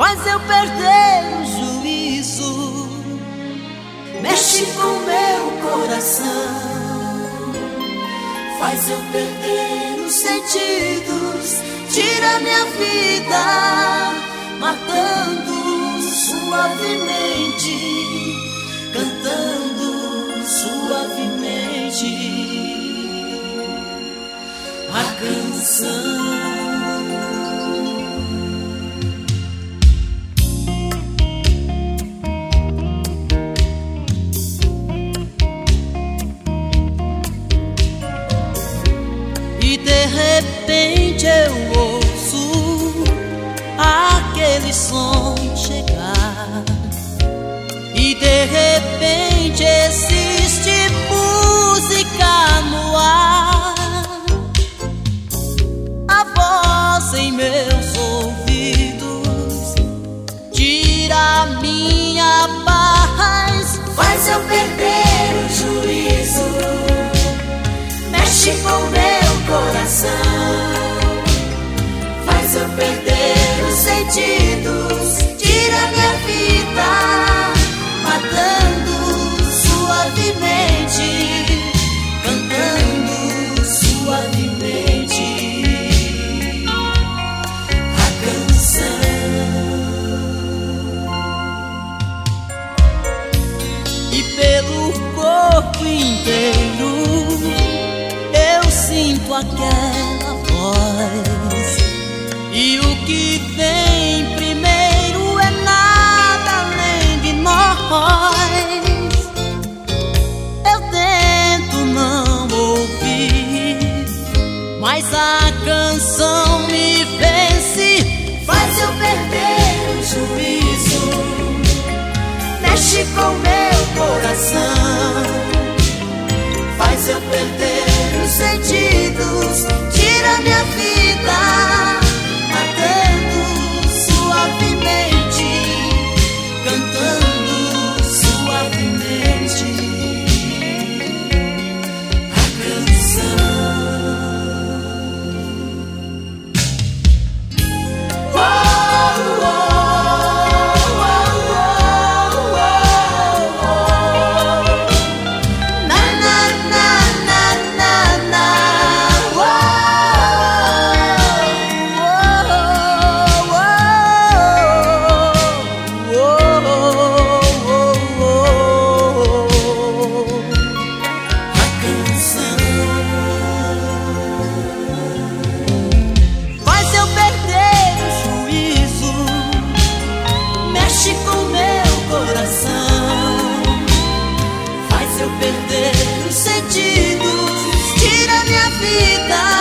faz eu perder o juízo, mexe com meu coração, faz eu perder os sentidos, tira minha vida, matando suavemente, cantando suavemente. A canção. Repente eu ouço aquele som chegar aquela voz. E o que vem primeiro é nada além de nós. Eu tento não ouvir, mas a canção perder os sentidos, tira minha vida.